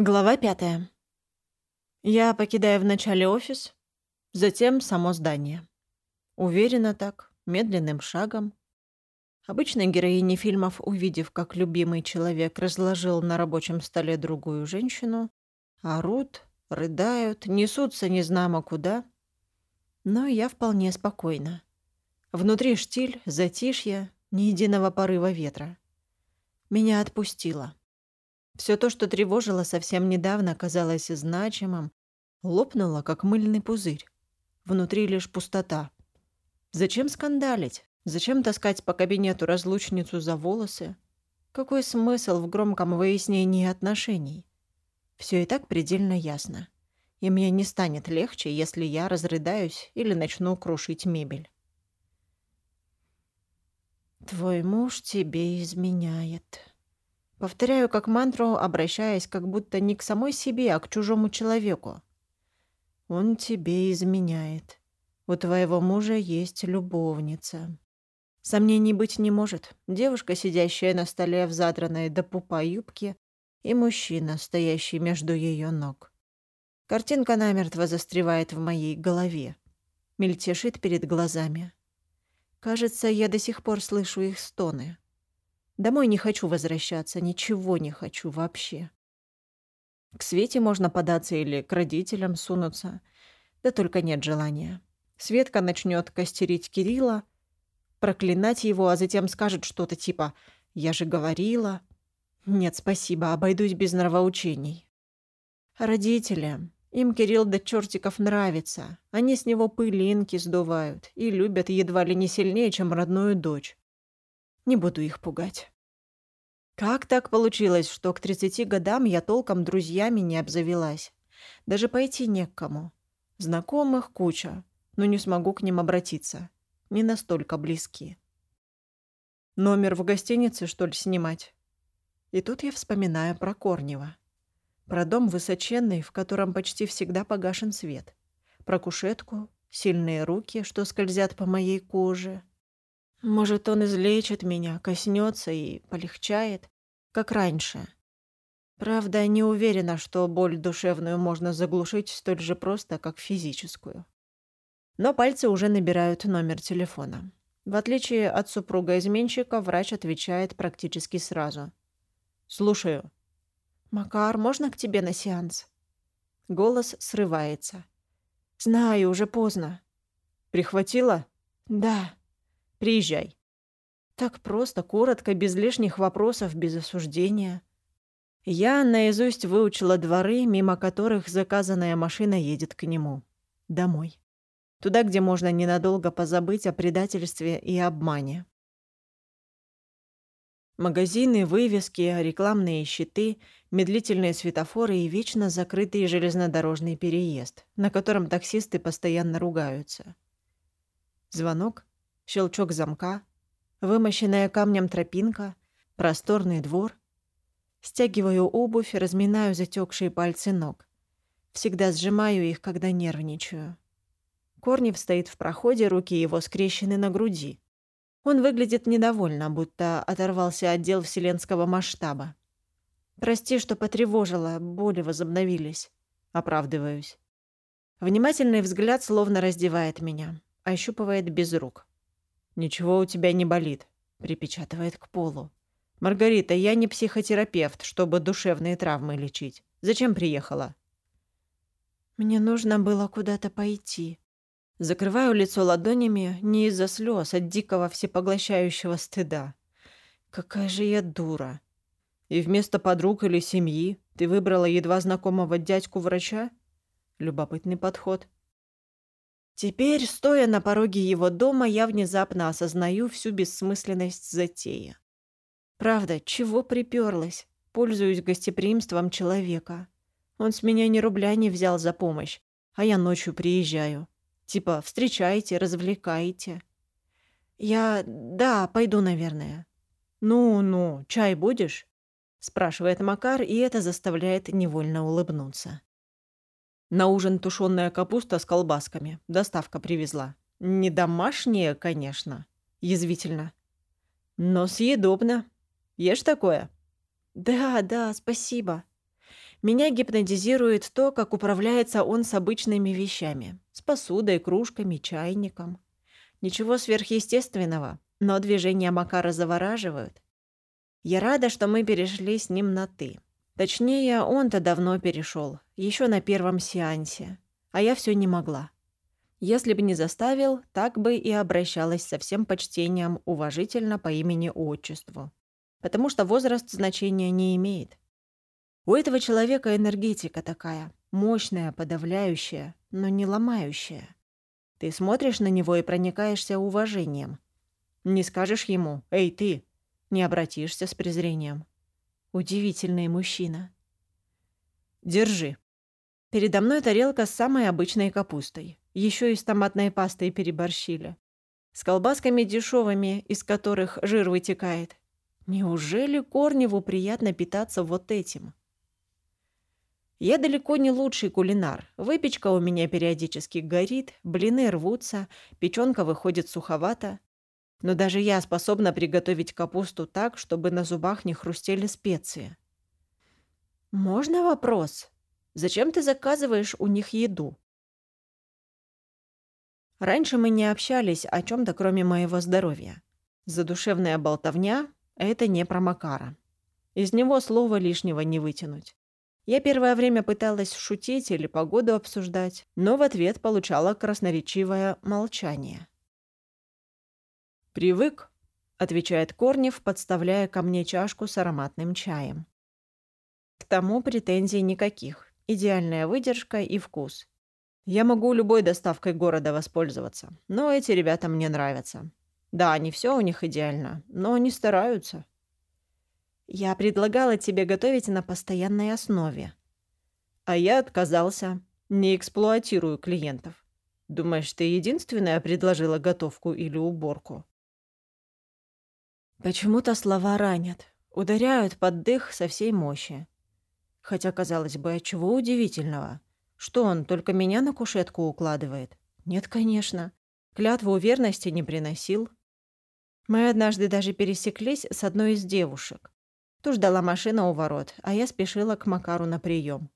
Глава пятая. Я покидаю вначале офис, затем само здание. Уверенно так, медленным шагом. Обычно героини фильмов, увидев, как любимый человек разложил на рабочем столе другую женщину, орут, рыдают, несутся незнамо куда. Но я вполне спокойна. Внутри штиль, затишье, ни единого порыва ветра. Меня отпустило. Все то, что тревожило совсем недавно, казалось значимым, лопнуло, как мыльный пузырь. Внутри лишь пустота. Зачем скандалить? Зачем таскать по кабинету разлучницу за волосы? Какой смысл в громком выяснении отношений? Все и так предельно ясно. И мне не станет легче, если я разрыдаюсь или начну крушить мебель. «Твой муж тебе изменяет», Повторяю как мантру, обращаясь как будто не к самой себе, а к чужому человеку. Он тебе изменяет. У твоего мужа есть любовница. Сомнений быть не может. Девушка, сидящая на столе в задранной до пупа юбке, и мужчина, стоящий между ее ног. Картинка намертво застревает в моей голове. Мельтешит перед глазами. Кажется, я до сих пор слышу их стоны. Домой не хочу возвращаться, ничего не хочу вообще. К Свете можно податься или к родителям сунуться. Да только нет желания. Светка начнет костерить Кирилла, проклинать его, а затем скажет что-то типа «Я же говорила». Нет, спасибо, обойдусь без нравоучений. Родители. Им Кирилл до чертиков нравится. Они с него пылинки сдувают и любят едва ли не сильнее, чем родную дочь. Не буду их пугать. Как так получилось, что к 30 годам я толком друзьями не обзавелась? Даже пойти не к кому. Знакомых куча, но не смогу к ним обратиться. Не настолько близки. Номер в гостинице, что ли, снимать? И тут я вспоминаю про Корнева. Про дом высоченный, в котором почти всегда погашен свет. Про кушетку, сильные руки, что скользят по моей коже, может, он излечит меня, коснется и полегчает, как раньше. Правда, не уверена, что боль душевную можно заглушить столь же просто, как физическую. Но пальцы уже набирают номер телефона. В отличие от супруга-изменщика, врач отвечает практически сразу. «Слушаю». «Макар, можно к тебе на сеанс?» Голос срывается. «Знаю, уже поздно». «Прихватила?» «Да». Приезжай». Так просто, коротко, без лишних вопросов, без осуждения. Я наизусть выучила дворы, мимо которых заказанная машина едет к нему. Домой. Туда, где можно ненадолго позабыть о предательстве и обмане. Магазины, вывески, рекламные щиты, медлительные светофоры и вечно закрытый железнодорожный переезд, на котором таксисты постоянно ругаются. Звонок, щелчок замка, вымощенная камнем тропинка, просторный двор. Стягиваю обувь, разминаю затекшие пальцы ног. Всегда сжимаю их, когда нервничаю. Корнев стоит в проходе, руки его скрещены на груди. Он выглядит недовольно, будто оторвался от дел вселенского масштаба. «Прости, что потревожила, боли возобновились». Оправдываюсь. Внимательный взгляд словно раздевает меня, ощупывает без рук. «Ничего у тебя не болит», — припечатывает к полу. «Маргарита, я не психотерапевт, чтобы душевные травмы лечить. Зачем приехала?» «Мне нужно было куда-то пойти». Закрываю лицо ладонями не из-за слез, от дикого всепоглощающего стыда. «Какая же я дура!» «И вместо подруг или семьи ты выбрала едва знакомого дядьку-врача?» Любопытный подход. Теперь, стоя на пороге его дома, я внезапно осознаю всю бессмысленность затеи. Правда, чего приперлась? Пользуюсь гостеприимством человека. Он с меня ни рубля не взял за помощь, а я ночью приезжаю. Типа, встречайте, развлекайте. Я... да, пойду, наверное. «Ну-ну, чай будешь?» – спрашивает Макар, и это заставляет невольно улыбнуться. На ужин тушеная капуста с колбасками. Доставка привезла. Не домашняя, конечно. Язвительно. Но съедобно. Ешь такое? Да, да, спасибо. Меня гипнотизирует то, как управляется он с обычными вещами. С посудой, кружками, чайником. Ничего сверхъестественного, но движения Макара завораживают. Я рада, что мы перешли с ним на «ты». Точнее, он-то давно перешел, еще на первом сеансе. А я все не могла. Если бы не заставил, так бы и обращалась со всем почтением уважительно по имени-отчеству. Потому что возраст значения не имеет. У этого человека энергетика такая, мощная, подавляющая, но не ломающая. Ты смотришь на него и проникаешься уважением. Не скажешь ему «Эй, ты!» Не обратишься с презрением. Удивительный мужчина. Держи. Передо мной тарелка с самой обычной капустой. Еще и с томатной пастой переборщили. С колбасками дешевыми, из которых жир вытекает. Неужели Корневу приятно питаться вот этим? Я далеко не лучший кулинар. Выпечка у меня периодически горит, блины рвутся, печёнка выходит суховато. Но даже я способна приготовить капусту так, чтобы на зубах не хрустели специи. «Можно вопрос? Зачем ты заказываешь у них еду?» Раньше мы не общались о чем то кроме моего здоровья. Задушевная болтовня — это не про Макара. Из него слова лишнего не вытянуть. Я первое время пыталась шутить или погоду обсуждать, но в ответ получала красноречивое молчание. «Привык», — отвечает Корнев, подставляя ко мне чашку с ароматным чаем. К тому претензий никаких. Идеальная выдержка и вкус. Я могу любой доставкой города воспользоваться, но эти ребята мне нравятся. Да, не все у них идеально, но они стараются. Я предлагала тебе готовить на постоянной основе. А я отказался. Не эксплуатирую клиентов. Думаешь, ты единственная предложила готовку или уборку? Почему-то слова ранят, ударяют под дых со всей мощи. Хотя, казалось бы, чего удивительного? Что он, только меня на кушетку укладывает? Нет, конечно. Клятву верности не приносил. Мы однажды даже пересеклись с одной из девушек. Ту ждала машина у ворот, а я спешила к Макару на прием.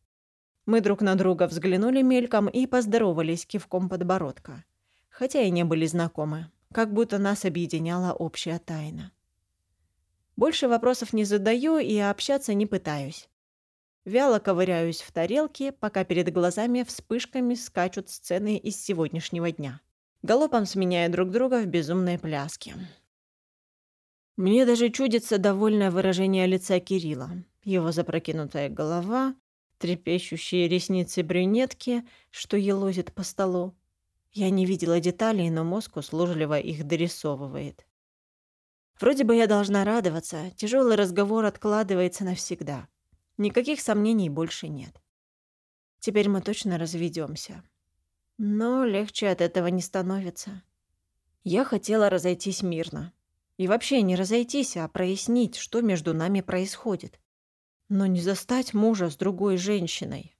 Мы друг на друга взглянули мельком и поздоровались кивком подбородка. Хотя и не были знакомы, как будто нас объединяла общая тайна. Больше вопросов не задаю и общаться не пытаюсь. Вяло ковыряюсь в тарелке, пока перед глазами вспышками скачут сцены из сегодняшнего дня. Галопом сменяя друг друга в безумной пляске. Мне даже чудится довольное выражение лица Кирилла. Его запрокинутая голова, трепещущие ресницы брюнетки, что елозит по столу. Я не видела деталей, но мозг услужливо их дорисовывает. Вроде бы я должна радоваться, тяжелый разговор откладывается навсегда. Никаких сомнений больше нет. Теперь мы точно разведемся. Но легче от этого не становится. Я хотела разойтись мирно. И вообще не разойтись, а прояснить, что между нами происходит. Но не застать мужа с другой женщиной.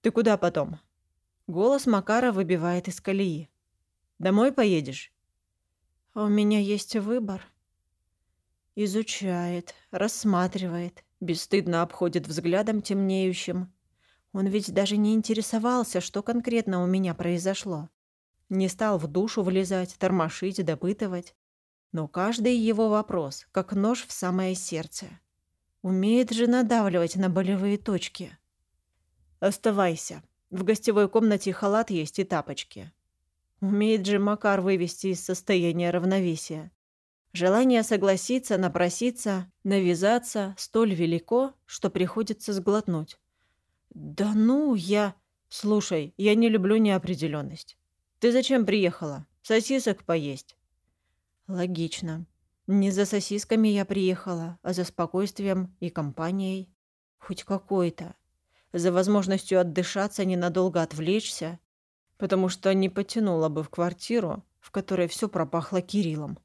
«Ты куда потом?» Голос Макара выбивает из колеи. «Домой поедешь?» «А «У меня есть выбор». Изучает, рассматривает, бесстыдно обходит взглядом темнеющим. Он ведь даже не интересовался, что конкретно у меня произошло. Не стал в душу влезать, тормошить, допытывать. Но каждый его вопрос, как нож в самое сердце. Умеет же надавливать на болевые точки. «Оставайся. В гостевой комнате халат есть и тапочки». Умеет же Макар вывести из состояния равновесия. Желание согласиться, напроситься, навязаться столь велико, что приходится сглотнуть. «Да ну, я...» «Слушай, я не люблю неопределенность. Ты зачем приехала? Сосисок поесть?» Логично. Не за сосисками я приехала, а за спокойствием и компанией. Хоть какой-то. За возможностью отдышаться, ненадолго отвлечься. Потому что не потянула бы в квартиру, в которой все пропахло Кириллом.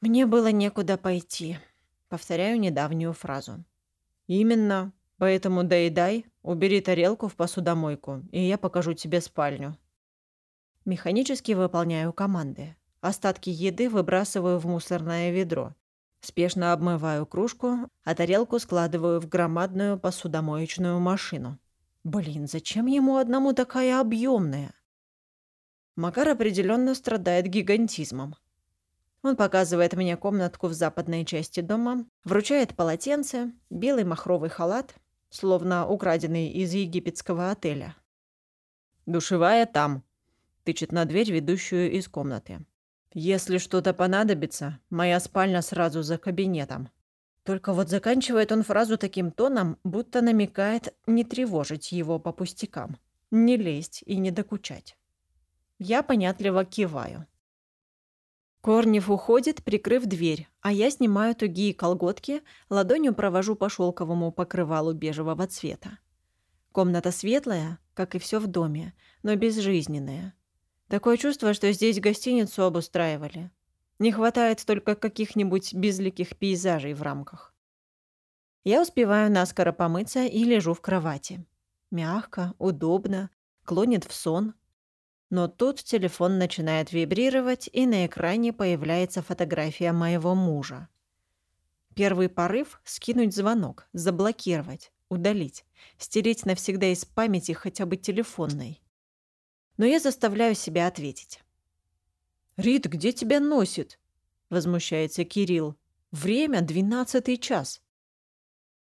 «Мне было некуда пойти», — повторяю недавнюю фразу. «Именно. Поэтому доедай, убери тарелку в посудомойку, и я покажу тебе спальню». Механически выполняю команды. Остатки еды выбрасываю в мусорное ведро. Спешно обмываю кружку, а тарелку складываю в громадную посудомоечную машину. Блин, зачем ему одному такая объемная? Макар определенно страдает гигантизмом. Он показывает мне комнатку в западной части дома, вручает полотенце, белый махровый халат, словно украденный из египетского отеля. «Душевая там», — тычет на дверь, ведущую из комнаты. «Если что-то понадобится, моя спальня сразу за кабинетом». Только вот заканчивает он фразу таким тоном, будто намекает не тревожить его по пустякам, не лезть и не докучать. Я понятливо киваю. Корнев уходит, прикрыв дверь, а я снимаю тугие колготки, ладонью провожу по шелковому покрывалу бежевого цвета. Комната светлая, как и все в доме, но безжизненная. Такое чувство, что здесь гостиницу обустраивали. Не хватает только каких-нибудь безликих пейзажей в рамках. Я успеваю наскоро помыться и лежу в кровати. Мягко, удобно, клонит в сон. Но тут телефон начинает вибрировать, и на экране появляется фотография моего мужа. Первый порыв — скинуть звонок, заблокировать, удалить, стереть навсегда из памяти хотя бы телефонной. Но я заставляю себя ответить. «Рит, где тебя носит?» — возмущается Кирилл. «Время — двенадцатый час».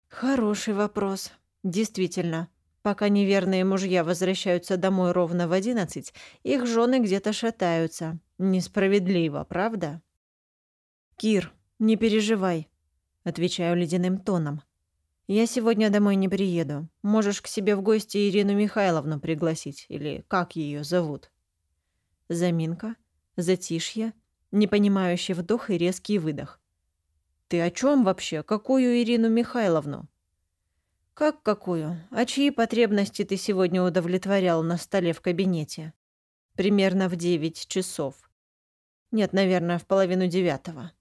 Хороший вопрос. Действительно, Пока неверные мужья возвращаются домой ровно в одиннадцать, их жены где-то шатаются. Несправедливо, правда? «Кир, не переживай», — отвечаю ледяным тоном. «Я сегодня домой не приеду. Можешь к себе в гости Ирину Михайловну пригласить, или как ее зовут?» Заминка, затишье, непонимающий вдох и резкий выдох. «Ты о чем вообще? Какую Ирину Михайловну?» «Как какую? А чьи потребности ты сегодня удовлетворял на столе в кабинете?» «Примерно в девять часов». «Нет, наверное, в половину девятого».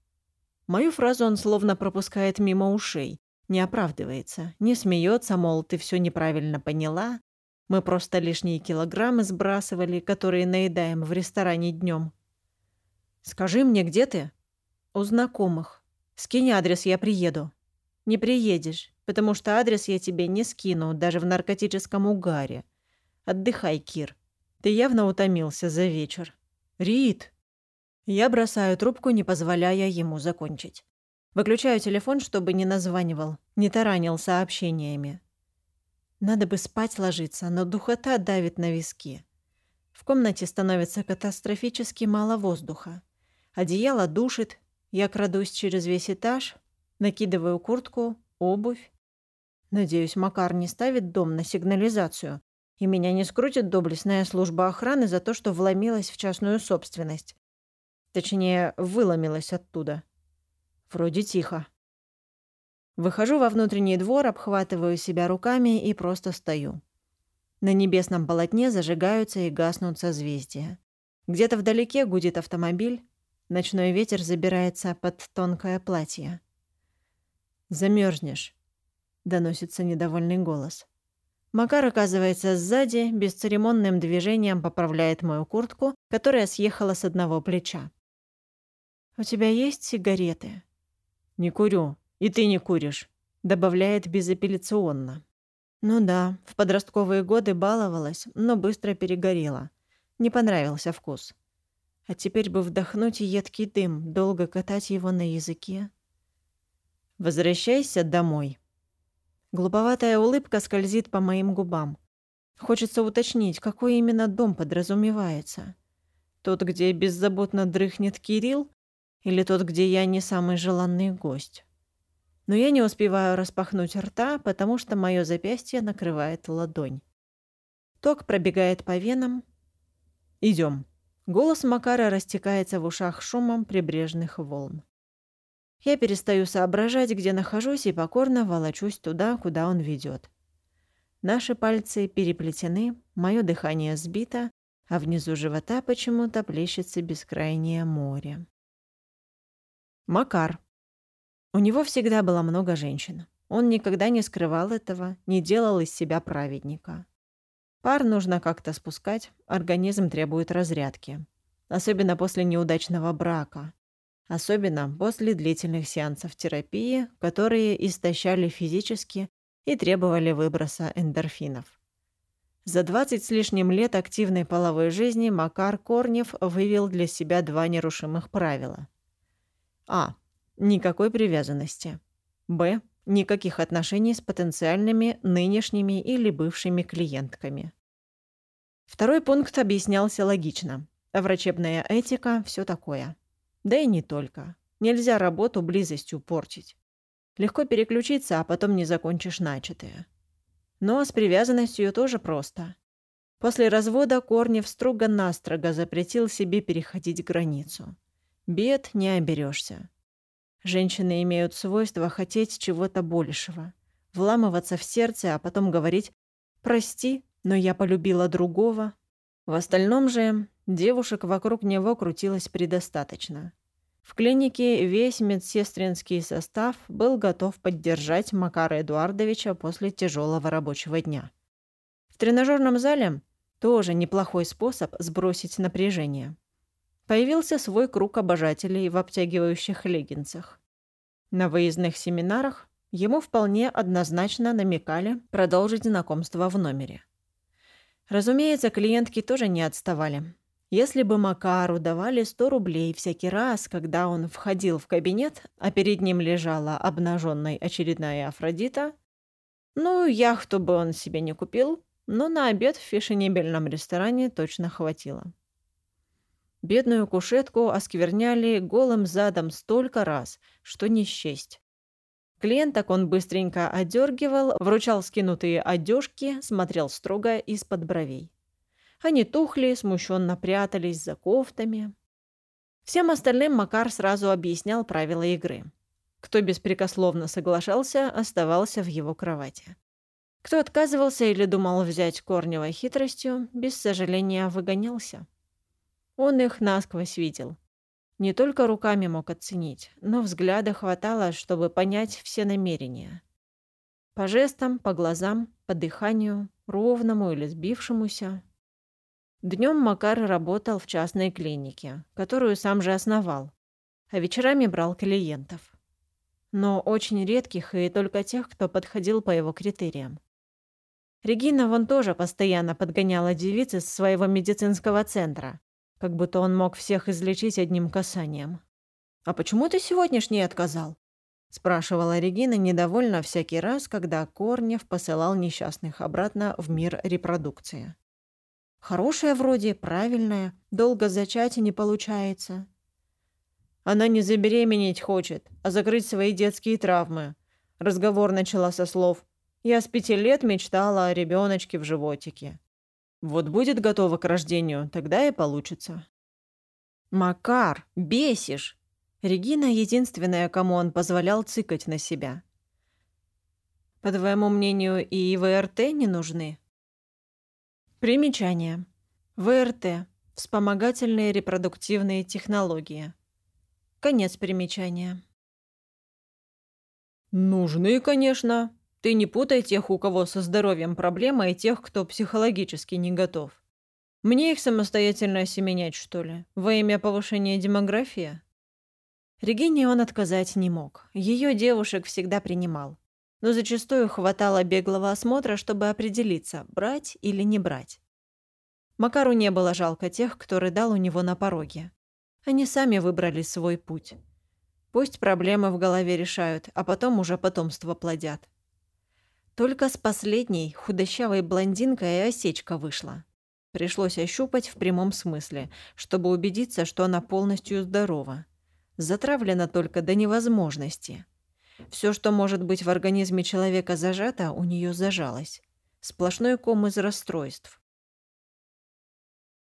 Мою фразу он словно пропускает мимо ушей, не оправдывается, не смеется, мол, ты все неправильно поняла, мы просто лишние килограммы сбрасывали, которые наедаем в ресторане днем. «Скажи мне, где ты?» «У знакомых. Скинь адрес, я приеду». «Не приедешь потому что адрес я тебе не скину, даже в наркотическом угаре. Отдыхай, Кир. Ты явно утомился за вечер. Рит!» Я бросаю трубку, не позволяя ему закончить. Выключаю телефон, чтобы не названивал, не таранил сообщениями. Надо бы спать ложиться, но духота давит на виски. В комнате становится катастрофически мало воздуха. Одеяло душит, я крадусь через весь этаж, накидываю куртку, обувь, Надеюсь, Макар не ставит дом на сигнализацию, и меня не скрутит доблестная служба охраны за то, что вломилась в частную собственность. Точнее, выломилась оттуда. Вроде тихо. Выхожу во внутренний двор, обхватываю себя руками и просто стою. На небесном полотне зажигаются и гаснут созвездия. Где-то вдалеке гудит автомобиль. Ночной ветер забирается под тонкое платье. Замерзнешь доносится недовольный голос. Макар оказывается сзади, бесцеремонным движением поправляет мою куртку, которая съехала с одного плеча. «У тебя есть сигареты?» «Не курю. И ты не куришь», — добавляет безапелляционно. «Ну да, в подростковые годы баловалась, но быстро перегорела. Не понравился вкус. А теперь бы вдохнуть едкий дым, долго катать его на языке». «Возвращайся домой», Глуповатая улыбка скользит по моим губам. Хочется уточнить, какой именно дом подразумевается. Тот, где беззаботно дрыхнет Кирилл, или тот, где я не самый желанный гость. Но я не успеваю распахнуть рта, потому что мое запястье накрывает ладонь. Ток пробегает по венам. Идем. Голос Макара растекается в ушах шумом прибрежных волн. Я перестаю соображать, где нахожусь, и покорно волочусь туда, куда он ведет. Наши пальцы переплетены, мое дыхание сбито, а внизу живота почему-то плещется бескрайнее море. Макар. У него всегда было много женщин. Он никогда не скрывал этого, не делал из себя праведника. Пар нужно как-то спускать, организм требует разрядки. Особенно после неудачного брака. Особенно после длительных сеансов терапии, которые истощали физически и требовали выброса эндорфинов. За 20 с лишним лет активной половой жизни Макар Корнев вывел для себя два нерушимых правила. А. Никакой привязанности. Б. Никаких отношений с потенциальными, нынешними или бывшими клиентками. Второй пункт объяснялся логично. Врачебная этика – все такое. Да и не только. Нельзя работу близостью портить. Легко переключиться, а потом не закончишь начатое. Но с привязанностью тоже просто. После развода Корнев строго-настрого запретил себе переходить границу. Бед не оберешься. Женщины имеют свойство хотеть чего-то большего, вламываться в сердце, а потом говорить «прости, но я полюбила другого». В остальном же девушек вокруг него крутилось предостаточно. В клинике весь медсестринский состав был готов поддержать Макара Эдуардовича после тяжелого рабочего дня. В тренажерном зале тоже неплохой способ сбросить напряжение. Появился свой круг обожателей в обтягивающих леггинсах. На выездных семинарах ему вполне однозначно намекали продолжить знакомство в номере. Разумеется, клиентки тоже не отставали. Если бы Макару давали 100 рублей всякий раз, когда он входил в кабинет, а перед ним лежала обнаженная очередная Афродита, ну, яхту бы он себе не купил, но на обед в фешенебельном ресторане точно хватило. Бедную кушетку оскверняли голым задом столько раз, что не счесть. Клиенток он быстренько одергивал, вручал скинутые одежки, смотрел строго из-под бровей. Они тухли, смущенно прятались за кофтами. Всем остальным Макар сразу объяснял правила игры. Кто беспрекословно соглашался, оставался в его кровати. Кто отказывался или думал взять Корнева хитростью, без сожаления выгонялся. Он их насквозь видел. Не только руками мог оценить, но взгляда хватало, чтобы понять все намерения. По жестам, по глазам, по дыханию, ровному или сбившемуся. Днем Макар работал в частной клинике, которую сам же основал, а вечерами брал клиентов. Но очень редких и только тех, кто подходил по его критериям. Регина вон тоже постоянно подгоняла девиц из своего медицинского центра, как будто он мог всех излечить одним касанием. «А почему ты сегодняшний отказал?» – спрашивала Регина недовольно всякий раз, когда Корнев посылал несчастных обратно в мир репродукции. «Хорошая вроде, правильная, долго зачать не получается». «Она не забеременеть хочет, а закрыть свои детские травмы», – разговор начала со слов «Я с пяти лет мечтала о ребеночке в животике. Вот будет готова к рождению, тогда и получится. Макар, бесишь. Регина единственная, кому он позволял цыкать на себя. По твоему мнению, и ВРТ не нужны? Примечание. ВРТ. Вспомогательные репродуктивные технологии. Конец примечания. Нужны, конечно. Ты не путай тех, у кого со здоровьем проблема, и тех, кто психологически не готов. Мне их самостоятельно осеменять, что ли? Во имя повышения демографии? Регине он отказать не мог. Ее девушек всегда принимал. Но зачастую хватало беглого осмотра, чтобы определиться, брать или не брать. Макару не было жалко тех, кто рыдал у него на пороге. Они сами выбрали свой путь. Пусть проблемы в голове решают, а потом уже потомство плодят. Только с последней худощавой блондинкой и осечка вышла. Пришлось ощупать в прямом смысле, чтобы убедиться, что она полностью здорова. Затравлена только до невозможности. Все, что может быть в организме человека зажато, у нее зажалось. Сплошной ком из расстройств.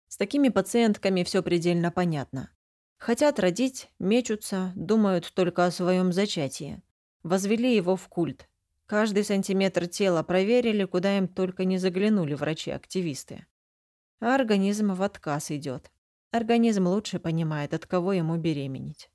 С такими пациентками все предельно понятно. Хотят родить, мечутся, думают только о своем зачатии. Возвели его в культ, Каждый сантиметр тела проверили, куда им только не заглянули врачи-активисты. А организм в отказ идет. Организм лучше понимает, от кого ему беременеть.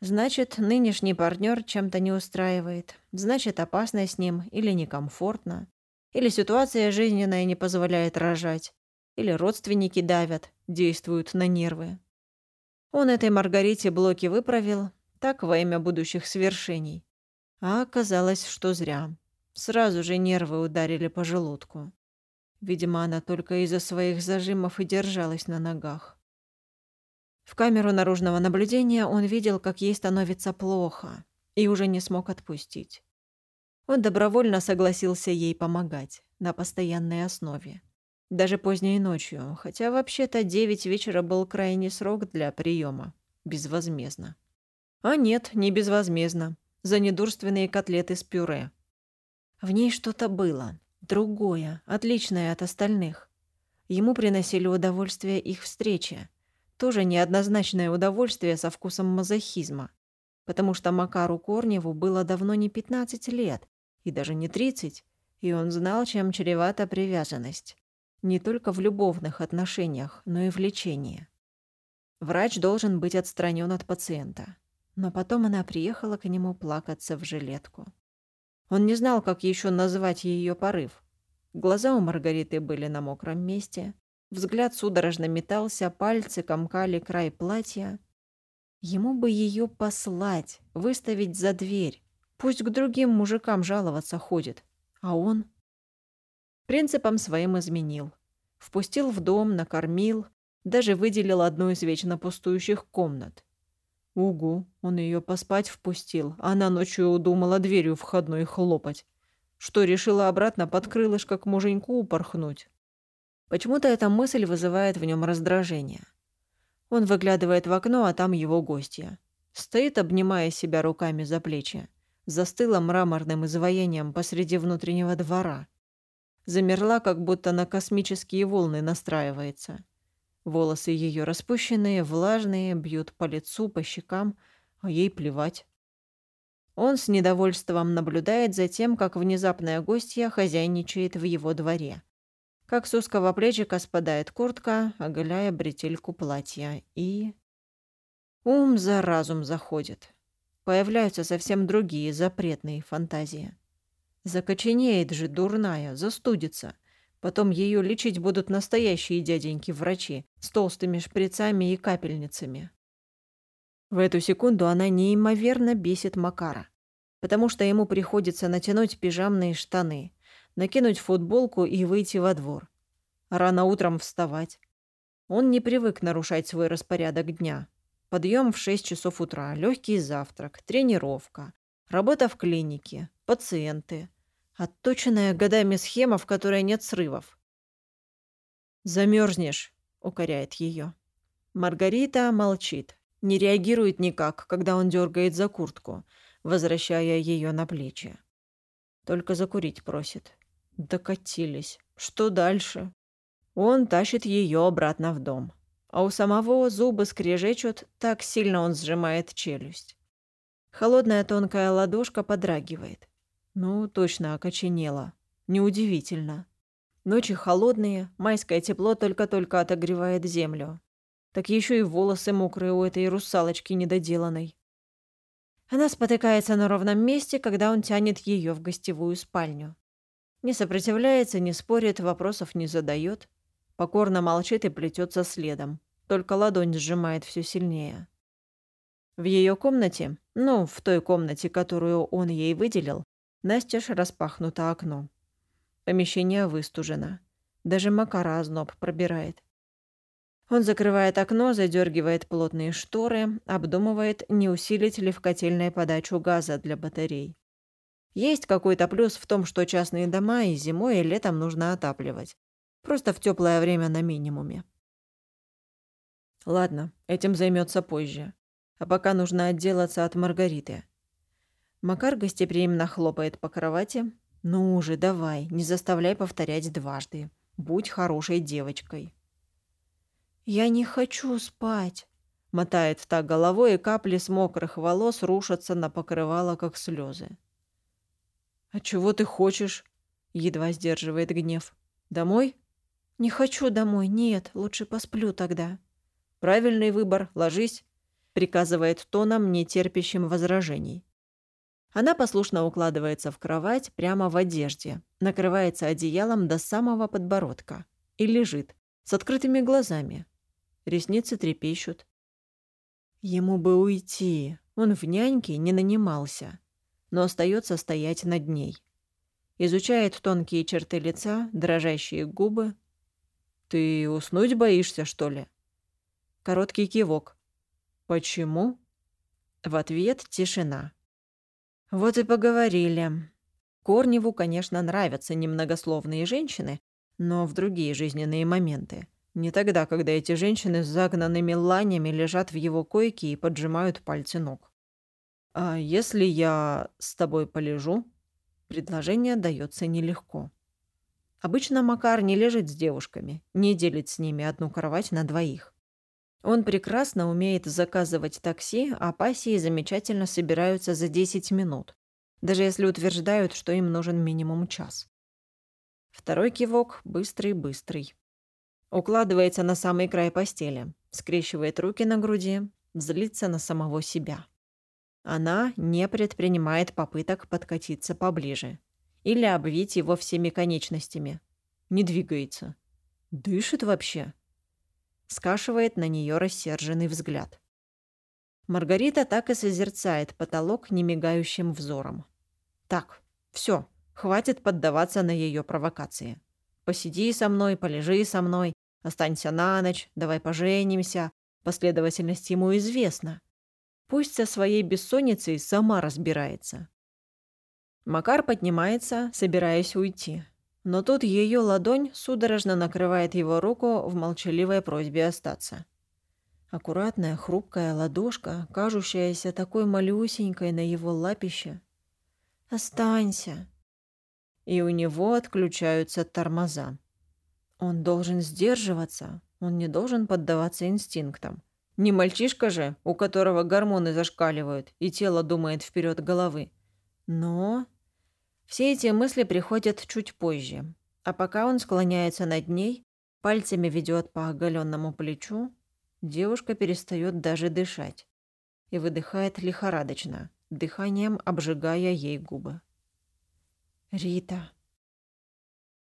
Значит, нынешний партнер чем-то не устраивает. Значит, опасно с ним или некомфортно. Или ситуация жизненная не позволяет рожать. Или родственники давят, действуют на нервы. Он этой Маргарите блоки выправил, так во имя будущих свершений. А оказалось, что зря. Сразу же нервы ударили по желудку. Видимо, она только из-за своих зажимов и держалась на ногах. В камеру наружного наблюдения он видел, как ей становится плохо, и уже не смог отпустить. Он добровольно согласился ей помогать на постоянной основе. Даже поздней ночью, хотя вообще-то девять вечера был крайний срок для приема. Безвозмездно. А нет, не безвозмездно. За недурственные котлеты с пюре. В ней что-то было. Другое, отличное от остальных. Ему приносили удовольствие их встречи. Тоже неоднозначное удовольствие со вкусом мазохизма. Потому что Макару Корневу было давно не 15 лет, и даже не 30, и он знал, чем чревата привязанность. Не только в любовных отношениях, но и в лечении. Врач должен быть отстранен от пациента. Но потом она приехала к нему плакаться в жилетку. Он не знал, как еще назвать ее порыв. Глаза у Маргариты были на мокром месте, взгляд судорожно метался, пальцы комкали край платья. Ему бы ее послать, выставить за дверь. Пусть к другим мужикам жаловаться ходит. А он Принципом своим изменил. Впустил в дом, накормил, даже выделил одну из вечно пустующих комнат. Угу, он ее поспать впустил, она ночью удумала дверью входной хлопать. Что, решила обратно под крылышко к муженьку упорхнуть? Почему-то эта мысль вызывает в нем раздражение. Он выглядывает в окно, а там его гостья. Стоит, обнимая себя руками за плечи. Застыла мраморным изваянием посреди внутреннего двора. Замерла, как будто на космические волны настраивается. Волосы ее распущенные, влажные, бьют по лицу, по щекам, а ей плевать. Он с недовольством наблюдает за тем, как внезапная гостья хозяйничает в его дворе. Как с узкого плечика спадает куртка, оголяя бретельку платья, и... Ум за разум заходит. Появляются совсем другие запретные фантазии. Закоченеет же дурная, застудится. Потом ее лечить будут настоящие дяденьки-врачи с толстыми шприцами и капельницами. В эту секунду она неимоверно бесит Макара, потому что ему приходится натянуть пижамные штаны, накинуть футболку и выйти во двор. Рано утром вставать. Он не привык нарушать свой распорядок дня. Подъем в 6 часов утра, легкий завтрак, тренировка, работа в клинике, пациенты, Отточенная годами схема, в которой нет срывов. «Замерзнешь», — укоряет ее. Маргарита молчит, не реагирует никак, когда он дергает за куртку, возвращая ее на плечи. Только закурить просит. Докатились. Что дальше? Он тащит ее обратно в дом. А у самого зубы скрежечут, так сильно он сжимает челюсть. Холодная тонкая ладошка подрагивает. Ну, точно окоченела. Неудивительно. Ночи холодные, майское тепло только-только отогревает землю. Так еще и волосы мокрые у этой русалочки недоделанной. Она спотыкается на ровном месте, когда он тянет ее в гостевую спальню. Не сопротивляется, не спорит, вопросов не задает. Покорно молчит и плетется следом. Только ладонь сжимает все сильнее. В ее комнате, ну, в той комнате, которую он ей выделил, Настежь распахнуто окно. Помещение выстужено. Даже Макара озноб пробирает. Он закрывает окно, задергивает плотные шторы, обдумывает, не усилить ли в котельной подачу газа для батарей. Есть какой-то плюс в том, что частные дома и зимой, и летом нужно отапливать. Просто в теплое время на минимуме. Ладно, этим займется позже. А пока нужно отделаться от Маргариты. Макар гостеприимно хлопает по кровати. «Ну уже, давай, не заставляй повторять дважды. Будь хорошей девочкой». «Я не хочу спать», — мотает так головой, и капли с мокрых волос рушатся на покрывало, как слезы. «А чего ты хочешь?» — едва сдерживает гнев. «Домой?» «Не хочу домой, нет, лучше посплю тогда». «Правильный выбор, ложись», — приказывает тоном, не терпящим возражений. Она послушно укладывается в кровать прямо в одежде, накрывается одеялом до самого подбородка и лежит с открытыми глазами. Ресницы трепещут. Ему бы уйти, он в няньке не нанимался, но остается стоять над ней. Изучает тонкие черты лица, дрожащие губы. «Ты уснуть боишься, что ли?» Короткий кивок. «Почему?» В ответ тишина. Вот и поговорили. Корневу, конечно, нравятся немногословные женщины, но в другие жизненные моменты. Не тогда, когда эти женщины с загнанными ланями лежат в его койке и поджимают пальцы ног. «А если я с тобой полежу?» Предложение дается нелегко. Обычно Макар не лежит с девушками, не делит с ними одну кровать на двоих. Он прекрасно умеет заказывать такси, а пассии замечательно собираются за 10 минут, даже если утверждают, что им нужен минимум час. Второй кивок быстрый-быстрый. Укладывается на самый край постели, скрещивает руки на груди, злится на самого себя. Она не предпринимает попыток подкатиться поближе или обвить его всеми конечностями. Не двигается. Дышит вообще. Скашивает на нее рассерженный взгляд. Маргарита так и созерцает потолок немигающим взором. Так, все, хватит поддаваться на ее провокации. Посиди со мной, полежи со мной, останься на ночь, давай поженимся. Последовательность ему известна. Пусть со своей бессонницей сама разбирается. Макар поднимается, собираясь уйти. Но тут ее ладонь судорожно накрывает его руку в молчаливой просьбе остаться. Аккуратная, хрупкая ладошка, кажущаяся такой малюсенькой на его лапище. «Останься!» И у него отключаются тормоза. Он должен сдерживаться, он не должен поддаваться инстинктам. Не мальчишка же, у которого гормоны зашкаливают, и тело думает вперед головы. Но все эти мысли приходят чуть позже. А пока он склоняется над ней, пальцами ведет по оголенному плечу, девушка перестает даже дышать и выдыхает лихорадочно, дыханием обжигая ей губы. «Рита»,